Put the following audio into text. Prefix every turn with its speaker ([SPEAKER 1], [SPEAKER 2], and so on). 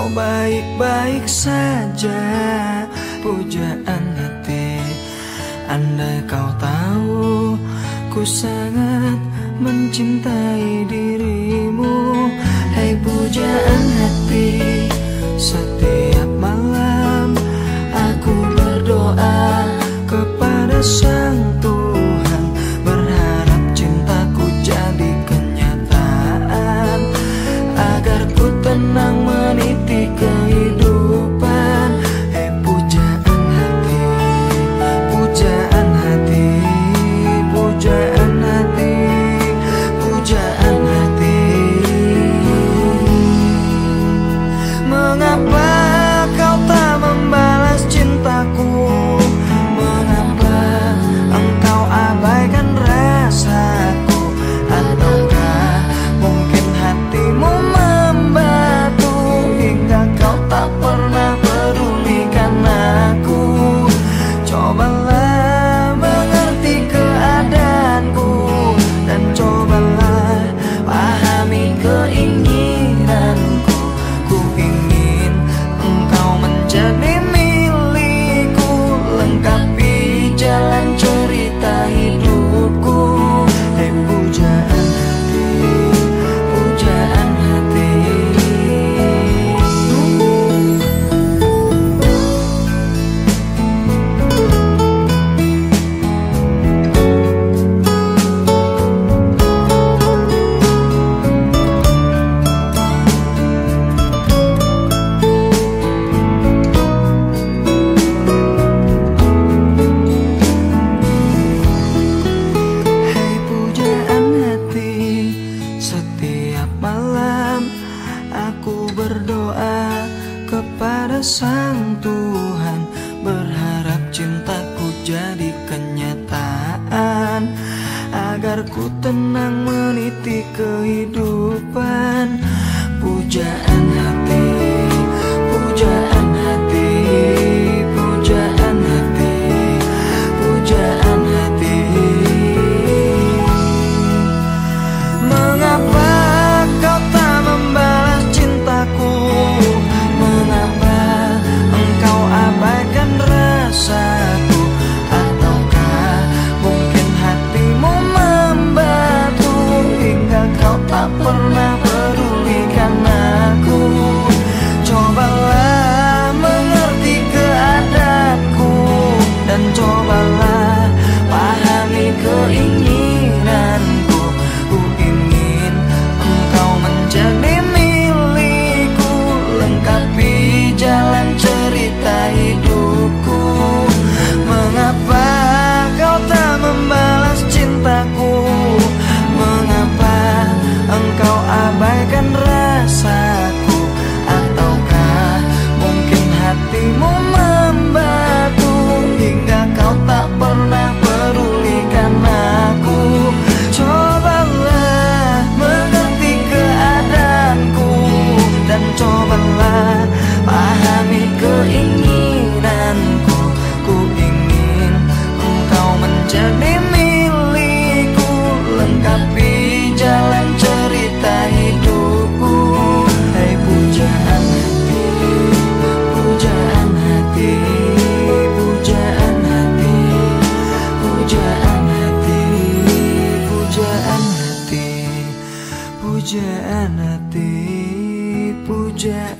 [SPEAKER 1] kau baik-baik saja Pujaan hati Andai kau tahu Ku sangat mencintai dirimu. Hei pujaan hati. berdoa kepada Sang Tuhan. Berharap cintaku jadi kenyataan Agar ku tenang meniti kehidupan. Pujaan hati Pujaan hati, pujaan